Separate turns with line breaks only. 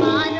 ಮಾರಿ